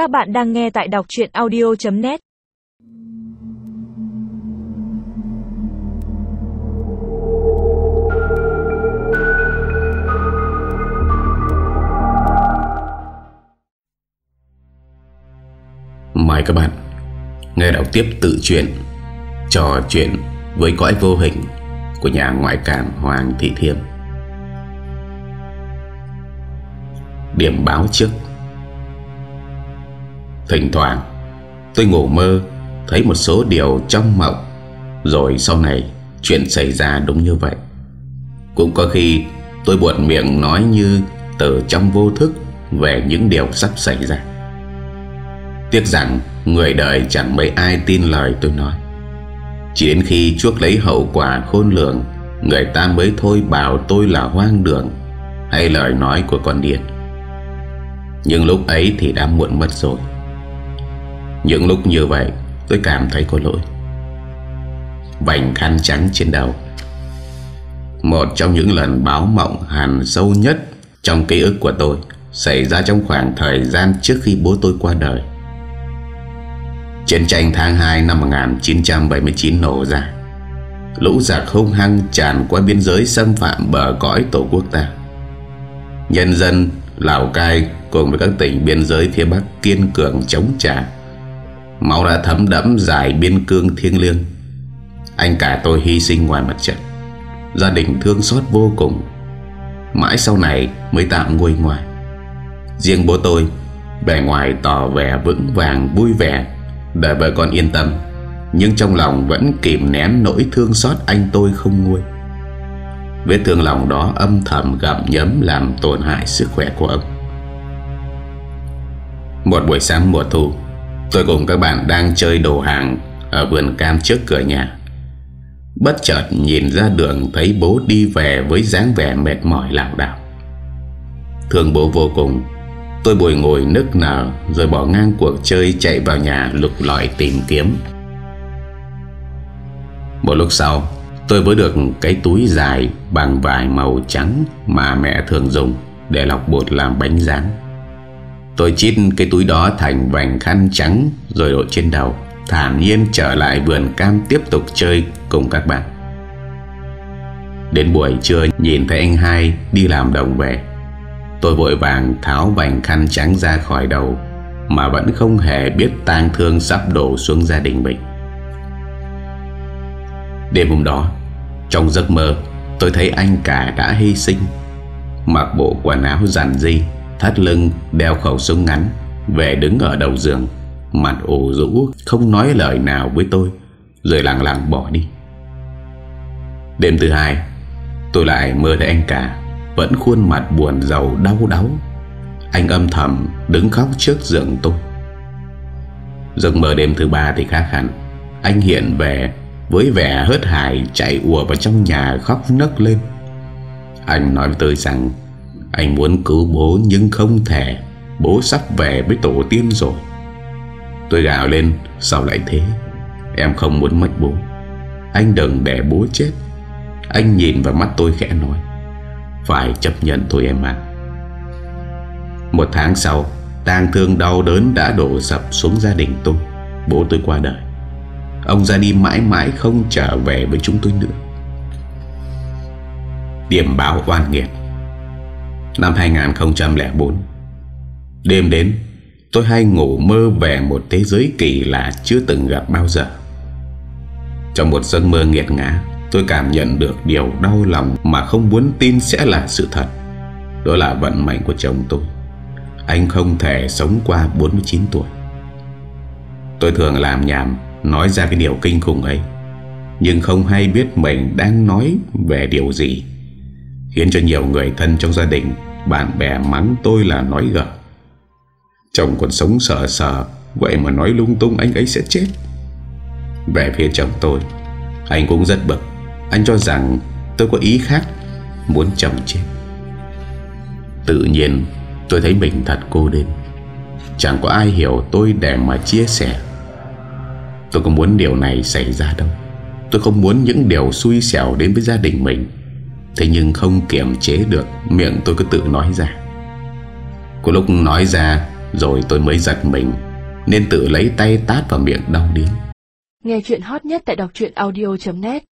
Các bạn đang nghe tại đọc chuyện audio.net Mời các bạn nghe đọc tiếp tự truyện, Trò chuyện với cõi vô hình của nhà ngoại cảm Hoàng Thị Thiêm. Điểm báo trước. Thỉnh thoảng. Tôi ngủ mơ, thấy một số điều trong mộng. Rồi sau này, chuyện xảy ra đúng như vậy. Cũng có khi, tôi buồn miệng nói như từ trong vô thức về những điều sắp xảy ra. Tiếc rằng, người đời chẳng mấy ai tin lời tôi nói. Chỉ đến khi chuốc lấy hậu quả khôn lường, Người ta mới thôi bảo tôi là hoang đường, Hay lời nói của con điên. Nhưng lúc ấy thì đã muộn mất rồi. Những lúc như vậy, tôi cảm thấy có lỗi. Vành khăn trắng trên đầu. Một trong những lần báo mộng hàn sâu nhất Trong ký ức của tôi Xảy ra trong khoảng thời gian trước khi bố tôi qua đời. Chiến tranh tháng 2 năm 1979 nổ ra. Lũ giặc hung hăng tràn qua biên giới xâm phạm bờ cõi tổ quốc ta. Nhân dân, Lào Cai cùng với các tỉnh biên giới phía Bắc kiên cường chống trả. Máu đã thấm đẫm dài biên cương thiêng liêng. Anh cả tôi hy sinh ngoài mặt trận. Gia đình thương xót vô cùng. Mãi sau này mới tạm nguôi ngoài Riêng bố tôi, Bề ngoài tỏ vẻ vững vàng, vui vẻ để vợ con yên tâm. Nhưng trong lòng vẫn kìm nén nỗi thương xót anh tôi không nguôi. Vết thương lòng đó âm thầm gặm nhấm Làm tổn hại sức khỏe của ông. Một buổi sáng mùa thu Tôi cùng các bạn đang chơi đồ hàng Ở vườn cam trước cửa nhà. Bất chợt nhìn ra đường Thấy bố đi về với dáng vẻ mệt mỏi lảo đảo. Thương bố vô cùng. Tôi bồi ngồi nức nở Rồi bỏ ngang cuộc chơi chạy vào nhà lục lọi tìm kiếm. Một lúc sau, Tôi mới được cái túi dài bằng vải màu trắng Mà mẹ thường dùng để lọc bột làm bánh rán. Tôi chít cái túi đó thành vành khăn trắng, Rồi đội trên đầu, Thản nhiên trở lại vườn cam tiếp tục chơi cùng các bạn. Đến buổi trưa, nhìn thấy anh hai đi làm đồng về. Tôi vội vàng tháo vành khăn trắng ra khỏi đầu, Mà vẫn không hề biết tang thương sắp đổ xuống gia đình mình. Đêm hôm đó, Trong giấc mơ, Tôi thấy anh cả đã hy sinh. Mặc bộ quần áo giản dị. Thắt lưng, đeo khẩu súng ngắn, Về đứng ở đầu giường. Mặt ủ rũ, Không nói lời nào với tôi, Rồi lặng lặng bỏ đi. Đêm thứ hai, Tôi lại mơ thấy anh cả, vẫn khuôn mặt buồn giàu đau đáu. Anh âm thầm đứng khóc trước giường tôi. Giấc mơ đêm thứ ba thì khác hẳn. Anh hiện về, Với vẻ hớt hải chạy ùa vào trong nhà khóc nấc lên. Anh nói với tôi rằng anh muốn cứu bố nhưng không thể. Bố sắp về với tổ tiên rồi. Tôi gào lên, Sao lại thế? Em không muốn mất bố. Anh đừng để bố chết. Anh nhìn vào mắt tôi khẽ nói. Phải chấp nhận thôi em ạ. Một tháng sau, tang thương đau đớn đã đổ sập xuống gia đình tôi. Bố tôi qua đời. Ông ra đi mãi mãi không trở về với chúng tôi nữa. Điểm báo oan nghiệt. Năm 2004 Đêm đến, Tôi hay ngủ mơ về một thế giới kỳ lạ chưa từng gặp bao giờ. Trong một giấc mơ nghiệt ngã, Tôi cảm nhận được điều đau lòng Mà không muốn tin sẽ là sự thật. Đó là vận mệnh của chồng tôi. Anh không thể sống qua 49 tuổi. Tôi thường làm nhảm, Nói ra cái điều kinh khủng ấy, Nhưng không hay biết mình đang nói về điều gì, Khiến cho nhiều người thân trong gia đình bạn bè mắng tôi là nói gở. Chồng còn sống sợ sợ Vậy mà nói lung tung anh ấy sẽ chết. Về phía chồng tôi, Anh cũng rất bực. Anh cho rằng tôi có ý khác, Muốn chồng chết. Tự nhiên, tôi thấy mình thật cô đơn. Chẳng có ai hiểu tôi để mà chia sẻ. Tôi không muốn điều này xảy ra đâu. Tôi không muốn những điều xui xẻo đến với gia đình mình. Thế nhưng không kiềm chế được, Miệng tôi cứ tự nói ra. Có lúc nói ra, Rồi tôi mới giật mình, Nên tự lấy tay tát vào miệng đau điếng Nghe chuyện hot nhất tại đọc audio.net